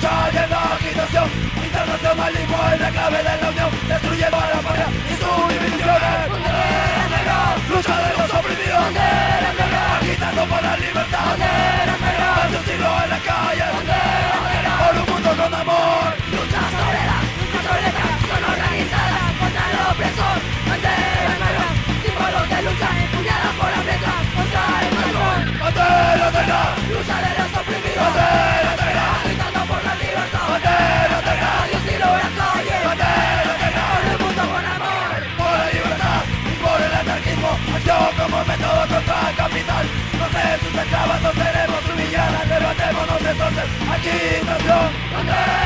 lucha y en la agitación internacional igual la clave de la unión destruye para como método contra capital. No se sus esclavas, seremos humilladas, levantémonos entonces Aquí, nación, donde